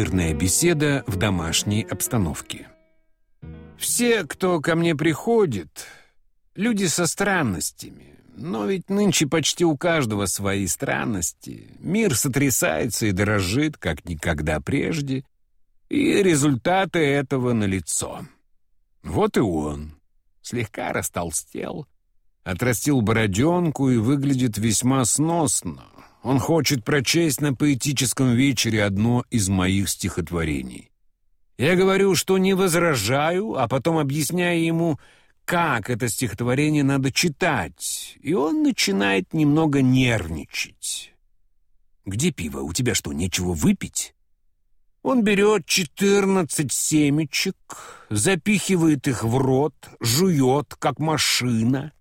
Мирная беседа в домашней обстановке. Все, кто ко мне приходит, люди со странностями. Но ведь нынче почти у каждого свои странности. Мир сотрясается и дорожит, как никогда прежде. И результаты этого налицо. Вот и он. Слегка растолстел, отрастил бороденку и выглядит весьма сносно. Он хочет прочесть на поэтическом вечере одно из моих стихотворений. Я говорю, что не возражаю, а потом объясняю ему, как это стихотворение надо читать, и он начинает немного нервничать. «Где пиво? У тебя что, нечего выпить?» Он берет четырнадцать семечек, запихивает их в рот, жует, как машина.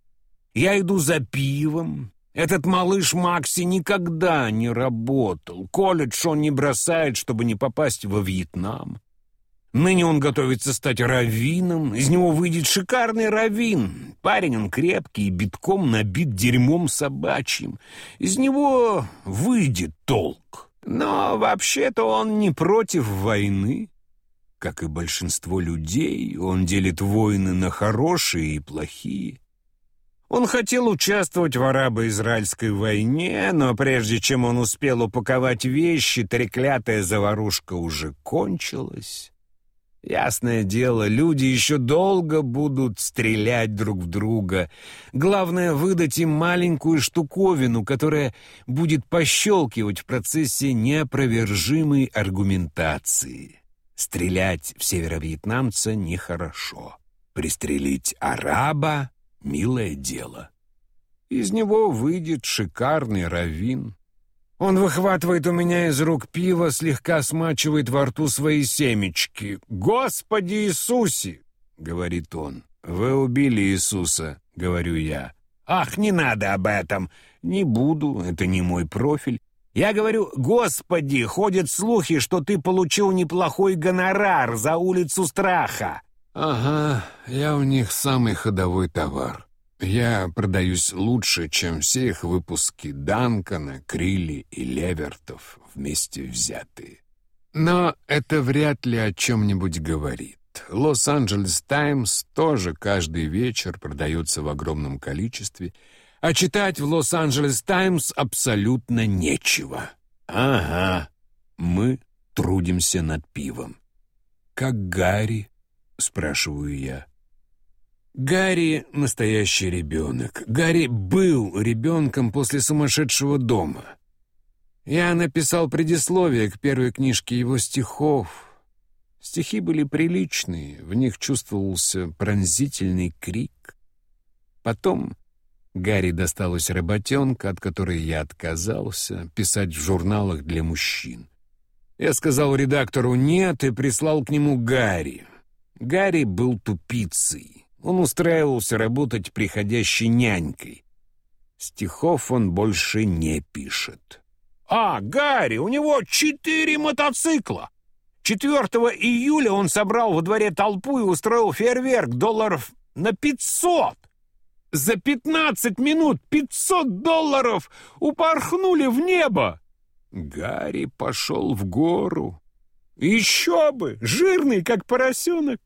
Я иду за пивом, этот малыш Макси никогда не работал. Колледж он не бросает, чтобы не попасть во Вьетнам. Ныне он готовится стать раввином. Из него выйдет шикарный раввин. Парень он крепкий и битком набит дерьмом собачьим. Из него выйдет толк. Но вообще-то он не против войны. Как и большинство людей, он делит войны на хорошие и плохие. Он хотел участвовать в арабо-израильской войне, но прежде чем он успел упаковать вещи, треклятая заварушка уже кончилась. Ясное дело, люди еще долго будут стрелять друг в друга. Главное — выдать им маленькую штуковину, которая будет пощелкивать в процессе неопровержимой аргументации. Стрелять в северо-вьетнамца нехорошо. Пристрелить араба Милое дело. Из него выйдет шикарный раввин. Он выхватывает у меня из рук пиво, слегка смачивает во рту свои семечки. «Господи Иисусе!» — говорит он. «Вы убили Иисуса», — говорю я. «Ах, не надо об этом!» «Не буду, это не мой профиль. Я говорю, «Господи, ходят слухи, что ты получил неплохой гонорар за улицу страха». «Ага, я у них самый ходовой товар. Я продаюсь лучше, чем все их выпуски Данкона, Крилли и Левертов вместе взятые. Но это вряд ли о чем-нибудь говорит. Лос-Анджелес Таймс тоже каждый вечер продается в огромном количестве, а читать в Лос-Анджелес Таймс абсолютно нечего. Ага, мы трудимся над пивом. Как Гарри — спрашиваю я. Гарри — настоящий ребенок. Гарри был ребенком после сумасшедшего дома. Я написал предисловие к первой книжке его стихов. Стихи были приличные, в них чувствовался пронзительный крик. Потом Гарри досталась работенка, от которой я отказался, писать в журналах для мужчин. Я сказал редактору «нет» и прислал к нему Гарри. Гарри был тупицей. Он устраивался работать приходящей нянькой. Стихов он больше не пишет. «А, Гарри, у него четыре мотоцикла! 4 июля он собрал во дворе толпу и устроил фейерверк долларов на 500. За 15 минут 500 долларов упорхнули в небо. Гарри пошел в гору. Еще бы, жирный, как поросенок.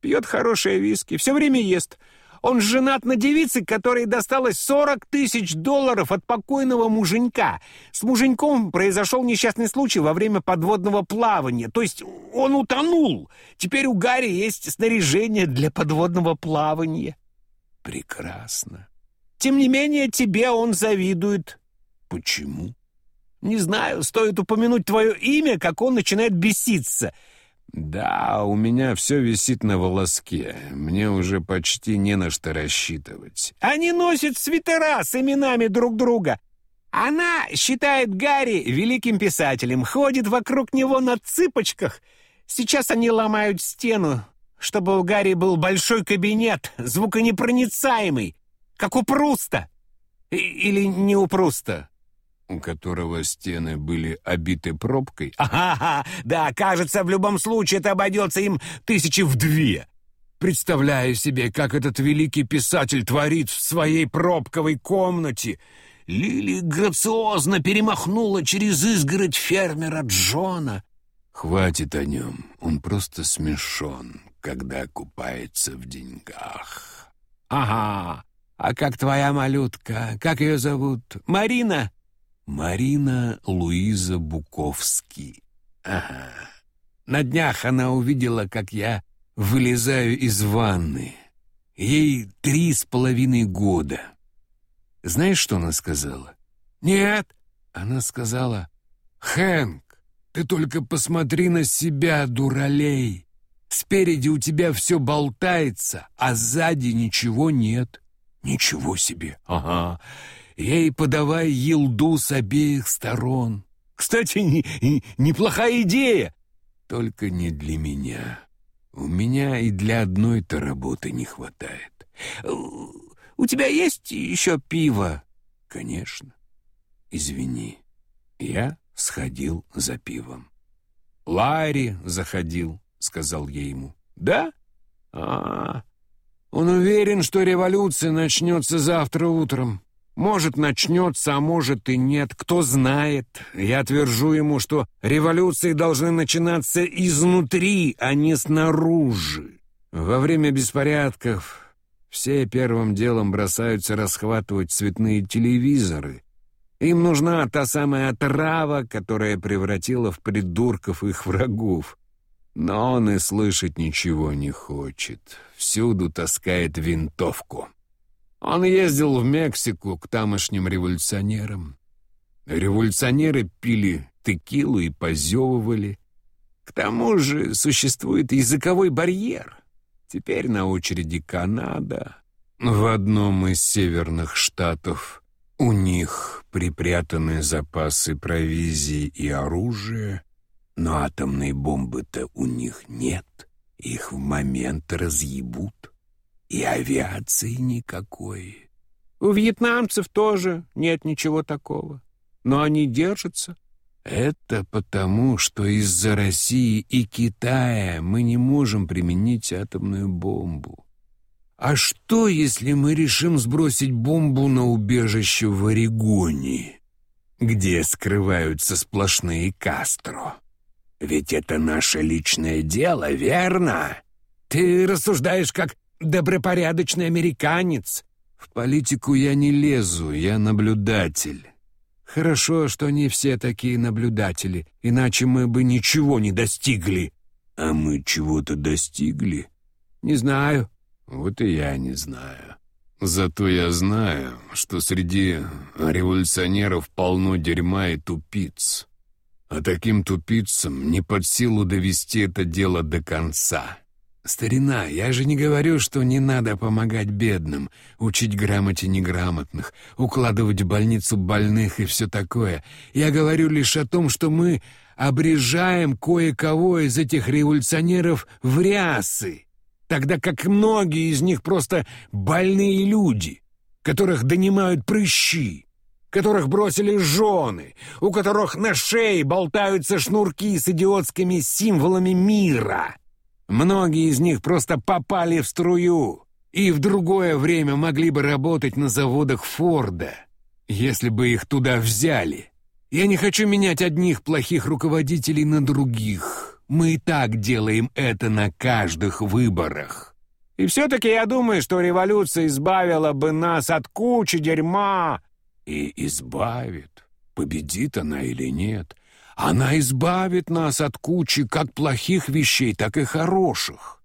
Пьет хорошие виски, все время ест. Он женат на девице, которой досталось 40 тысяч долларов от покойного муженька. С муженьком произошел несчастный случай во время подводного плавания. То есть он утонул. Теперь у Гарри есть снаряжение для подводного плавания. Прекрасно. Тем не менее, тебе он завидует. Почему? Не знаю, стоит упомянуть твое имя, как он начинает беситься — «Да, у меня все висит на волоске. Мне уже почти не на что рассчитывать». «Они носят свитера с именами друг друга. Она считает Гарри великим писателем, ходит вокруг него на цыпочках. Сейчас они ломают стену, чтобы у Гарри был большой кабинет, звуконепроницаемый, как у Пруста. Или не у Пруста у которого стены были обиты пробкой. Ага, да, кажется, в любом случае это обойдется им тысячи в две. Представляю себе, как этот великий писатель творит в своей пробковой комнате. Лили грациозно перемахнула через изгородь фермера Джона. Хватит о нем, он просто смешон, когда купается в деньгах. Ага, а как твоя малютка? Как ее зовут? Марина? Марина Луиза Буковский. Ага. На днях она увидела, как я вылезаю из ванны. Ей три с половиной года. Знаешь, что она сказала? Нет. Она сказала, «Хэнк, ты только посмотри на себя, дуралей. Спереди у тебя все болтается, а сзади ничего нет». «Ничего себе!» «Ага. Ей подавай елду с обеих сторон. Кстати, не, неплохая идея. Только не для меня. У меня и для одной-то работы не хватает. У тебя есть еще пиво?» «Конечно. Извини, я сходил за пивом». «Ларри заходил», — сказал я ему. «Да? А, он уверен, что революция начнется завтра утром. Может, начнется, а может и нет, кто знает. Я твержу ему, что революции должны начинаться изнутри, а не снаружи. Во время беспорядков все первым делом бросаются расхватывать цветные телевизоры. Им нужна та самая трава, которая превратила в придурков их врагов. Но он и слышать ничего не хочет. Всюду таскает винтовку. Он ездил в Мексику к тамошним революционерам. Революционеры пили текилу и позевывали. К тому же существует языковой барьер. Теперь на очереди Канада. В одном из северных штатов у них припрятаны запасы провизии и оружия, но атомной бомбы-то у них нет. Их в момент разъебут. И авиации никакой. У вьетнамцев тоже нет ничего такого. Но они держатся. Это потому, что из-за России и Китая мы не можем применить атомную бомбу. А что, если мы решим сбросить бомбу на убежище в Орегоне, где скрываются сплошные Кастро? Ведь это наше личное дело, верно? Ты рассуждаешь как добропорядочный американец. В политику я не лезу, я наблюдатель. Хорошо, что не все такие наблюдатели, иначе мы бы ничего не достигли. А мы чего-то достигли? Не знаю. Вот и я не знаю. Зато я знаю, что среди революционеров полно дерьма и тупиц. А таким тупицам не под силу довести это дело до конца. «Старина, я же не говорю, что не надо помогать бедным, учить грамоте неграмотных, укладывать в больницу больных и все такое. Я говорю лишь о том, что мы обрежаем кое-кого из этих революционеров в рясы, тогда как многие из них просто больные люди, которых донимают прыщи, которых бросили жены, у которых на шее болтаются шнурки с идиотскими символами мира». Многие из них просто попали в струю и в другое время могли бы работать на заводах Форда, если бы их туда взяли. Я не хочу менять одних плохих руководителей на других. Мы и так делаем это на каждых выборах. И все-таки я думаю, что революция избавила бы нас от кучи дерьма. И избавит, победит она или нет. Она избавит нас от кучи как плохих вещей, так и хороших.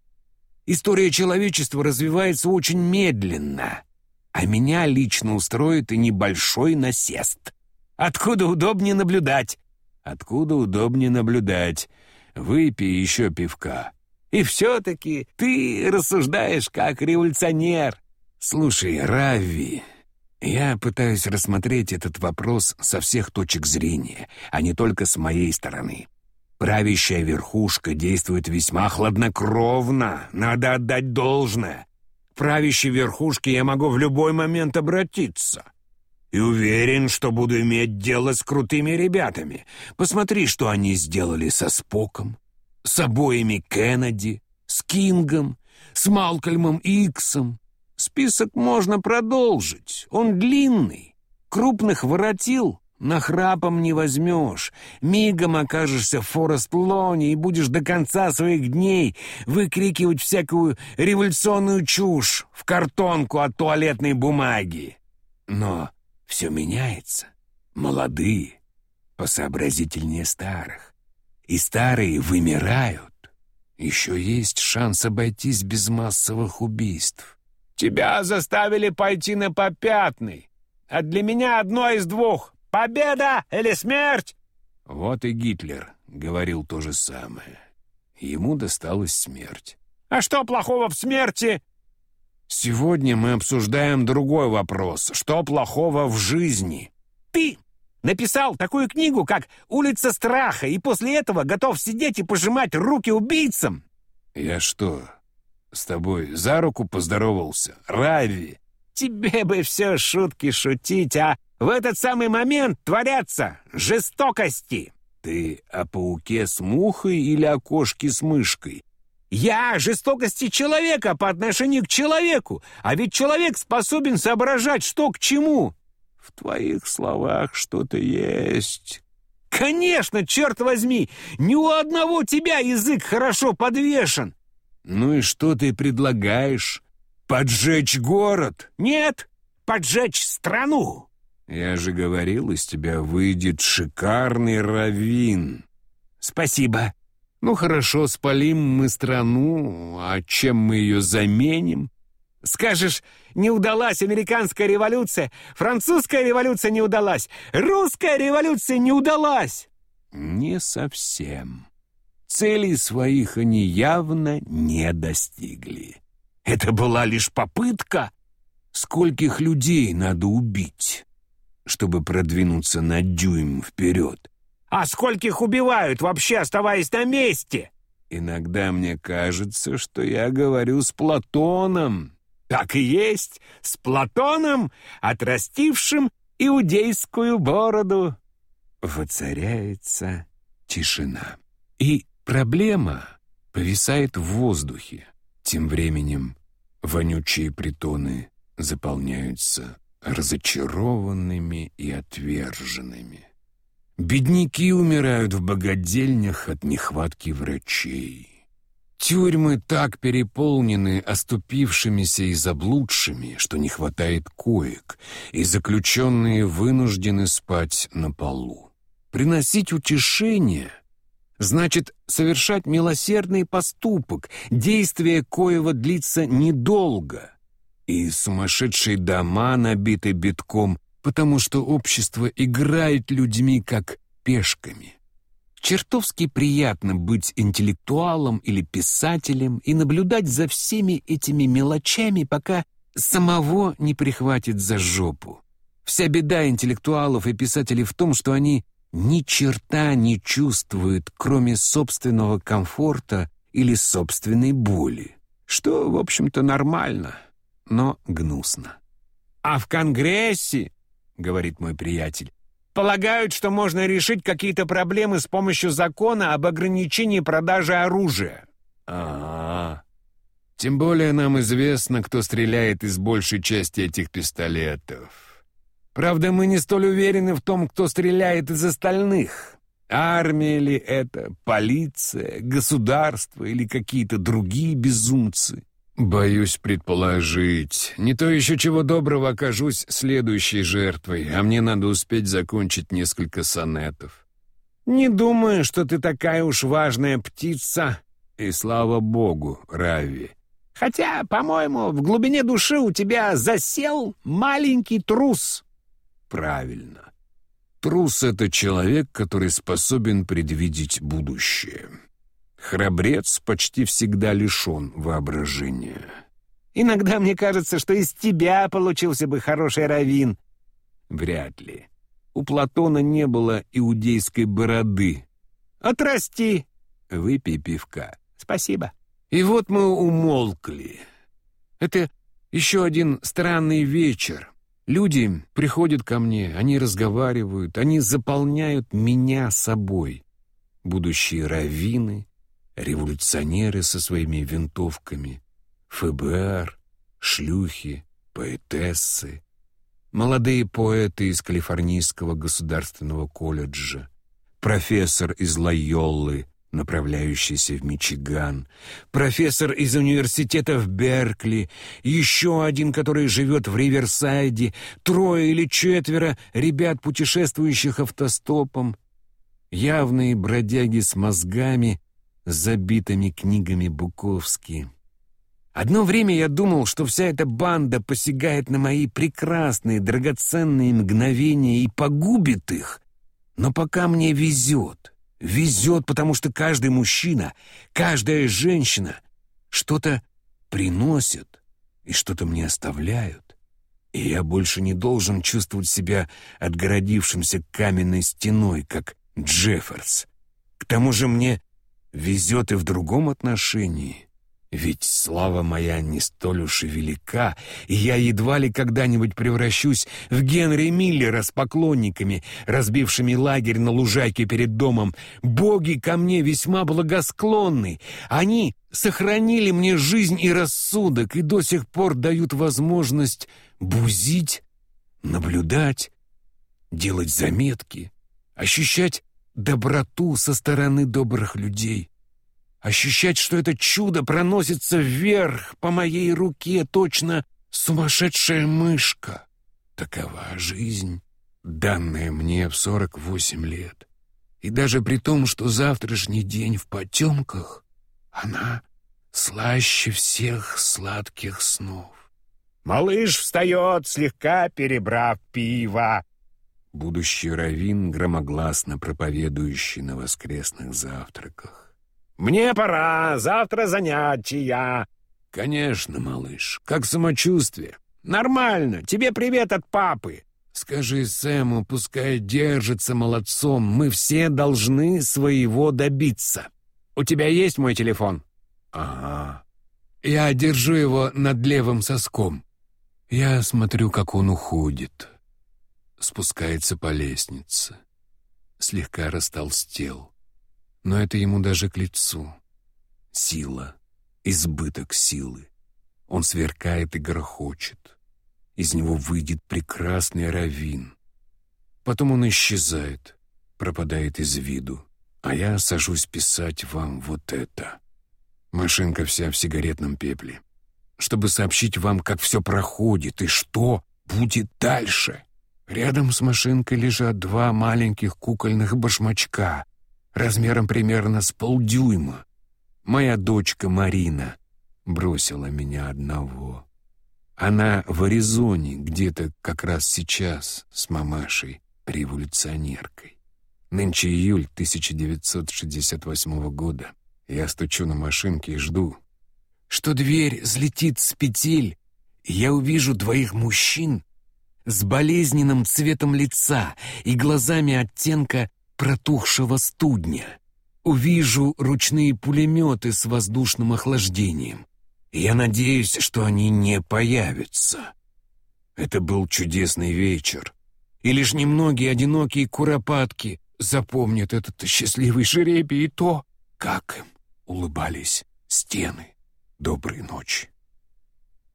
История человечества развивается очень медленно, а меня лично устроит и небольшой насест. Откуда удобнее наблюдать? Откуда удобнее наблюдать? Выпей еще пивка. И все-таки ты рассуждаешь как революционер. Слушай, Рави, я пытаюсь рассмотреть этот вопрос со всех точек зрения, а не только с моей стороны. Правящая верхушка действует весьма хладнокровно, надо отдать должное. К правящей верхушке я могу в любой момент обратиться. И уверен, что буду иметь дело с крутыми ребятами. Посмотри, что они сделали со Споком, с обоими Кеннеди, с Кингом, с Малкольмом Иксом, Список можно продолжить, он длинный. Крупных воротил Нахрапом не возьмешь. Мигом окажешься в Форест-Лоне и будешь до конца своих дней выкрикивать всякую революционную чушь в картонку от туалетной бумаги. Но все меняется. Молодые, посообразительнее старых. И старые вымирают. Еще есть шанс обойтись без массовых убийств. Тебя заставили пойти на попятный. А для меня одно из двух — победа или смерть. Вот и Гитлер говорил то же самое. Ему досталась смерть. А что плохого в смерти? Сегодня мы обсуждаем другой вопрос. Что плохого в жизни? Ты написал такую книгу, как «Улица страха», и после этого готов сидеть и пожимать руки убийцам? Я что, с тобой за руку поздоровался? Рави? Тебе бы все шутки шутить, а в этот самый момент творятся жестокости. Ты о пауке с мухой или о кошке с мышкой? Я о жестокости человека по отношению к человеку, а ведь человек способен соображать, что к чему. В твоих словах что-то есть. Конечно, черт возьми, ни у одного тебя язык хорошо подвешен. Ну и что ты предлагаешь? Поджечь город? Нет, поджечь страну. Я же говорил, из тебя выйдет шикарный раввин. Спасибо. Ну хорошо, спалим мы страну, а чем мы ее заменим? Скажешь, не удалась американская революция, французская революция не удалась, русская революция не удалась. Не совсем. Целей своих они явно не достигли. Это была лишь попытка. Скольких людей надо убить, чтобы продвинуться на дюйм вперед? А скольких убивают, вообще оставаясь на месте? Иногда мне кажется, что я говорю с Платоном, так и есть, с Платоном, отрастившим иудейскую бороду. Воцаряется тишина. И проблема повисает в воздухе. Тем временем вонючие притоны заполняются разочарованными и отверженными. Бедняки умирают в богадельнях от нехватки врачей. Тюрьмы так переполнены оступившимися и заблудшими, что не хватает коек, и заключенные вынуждены спать на полу. Приносить утешение значит совершать милосердный поступок, действие коего длится недолго. И сумасшедшие дома набиты битком, потому что общество играет людьми как пешками. Чертовски приятно быть интеллектуалом или писателем и наблюдать за всеми этими мелочами, пока самого не прихватит за жопу. Вся беда интеллектуалов и писателей в том, что они ни черта не чувствуют, кроме собственного комфорта или собственной боли, что, в общем-то, нормально, но гнусно. «А в Конгрессе, — говорит мой приятель, Полагают, что можно решить какие-то проблемы с помощью закона об ограничении продажи оружия. А, -а, -а. Тем более нам известно, кто стреляет из большей части этих пистолетов. Правда, мы не столь уверены в том, кто стреляет из остальных. Армия ли это, полиция, государство или какие-то другие безумцы? «Боюсь предположить. Не то еще чего доброго окажусь следующей жертвой, а мне надо успеть закончить несколько сонетов». «Не думаю, что ты такая уж важная птица». «И слава богу, Рави». «Хотя, по-моему, в глубине души у тебя засел маленький трус». «Правильно. Трус — это человек, который способен предвидеть будущее». Храбрец почти всегда лишен воображения. Иногда мне кажется, что из тебя получился бы хороший раввин. Вряд ли. У Платона не было иудейской бороды. Отрасти. Выпей пивка. Спасибо. И вот мы умолкли. Это еще один странный вечер. Люди приходят ко мне, они разговаривают, они заполняют меня собой. Будущие раввины, революционеры со своими винтовками, ФБР, шлюхи, поэтессы. молодые поэты из Калифорнийского государственного колледжа, профессор из Лайоллы, направляющийся в Мичиган, профессор из университета в Беркли, еще один, который живет в Риверсайде, трое или четверо ребят, путешествующих автостопом, явные бродяги с мозгами, забитыми книгами Буковски. Одно время я думал, что вся эта банда посягает на мои прекрасные, драгоценные мгновения и погубит их. Но пока мне везет, везет, потому что каждый мужчина, каждая женщина что-то приносят и что-то мне оставляют. И я больше не должен чувствовать себя отгородившимся каменной стеной, как Джефферс. К тому же мне везет и в другом отношении. Ведь слава моя не столь уж и велика, и я едва ли когда-нибудь превращусь в Генри Миллера с поклонниками, разбившими лагерь на лужайке перед домом. Боги ко мне весьма благосклонны. Они сохранили мне жизнь и рассудок и до сих пор дают возможность бузить, наблюдать, делать заметки, ощущать доброту со стороны добрых людей ощущать, что это чудо проносится вверх по моей руке, точно сумасшедшая мышка. Такова жизнь, данная мне в сорок восемь лет. И даже при том, что завтрашний день в потемках, она слаще всех сладких снов. Малыш встает, слегка перебрав пиво. Будущий раввин, громогласно проповедующий на воскресных завтраках. «Мне пора, завтра занятия». «Конечно, малыш. Как самочувствие?» «Нормально. Тебе привет от папы». «Скажи Сэму, пускай держится молодцом. Мы все должны своего добиться. У тебя есть мой телефон?» «Ага. Я держу его над левым соском. Я смотрю, как он уходит. Спускается по лестнице. Слегка растолстел но это ему даже к лицу. Сила, избыток силы. Он сверкает и грохочет. Из него выйдет прекрасный равин. Потом он исчезает, пропадает из виду, а я сажусь писать вам вот это. Машинка вся в сигаретном пепле. Чтобы сообщить вам, как все проходит и что будет дальше. Рядом с машинкой лежат два маленьких кукольных башмачка — размером примерно с полдюйма. Моя дочка Марина бросила меня одного. Она в Аризоне, где-то как раз сейчас, с мамашей, революционеркой. Нынче июль 1968 года. Я стучу на машинке и жду, что дверь взлетит с петель, и я увижу двоих мужчин с болезненным цветом лица и глазами оттенка протухшего студня. Увижу ручные пулеметы с воздушным охлаждением. Я надеюсь, что они не появятся. Это был чудесный вечер. И лишь немногие одинокие куропатки запомнят этот счастливый жеребий и то, как им улыбались стены. Доброй ночи.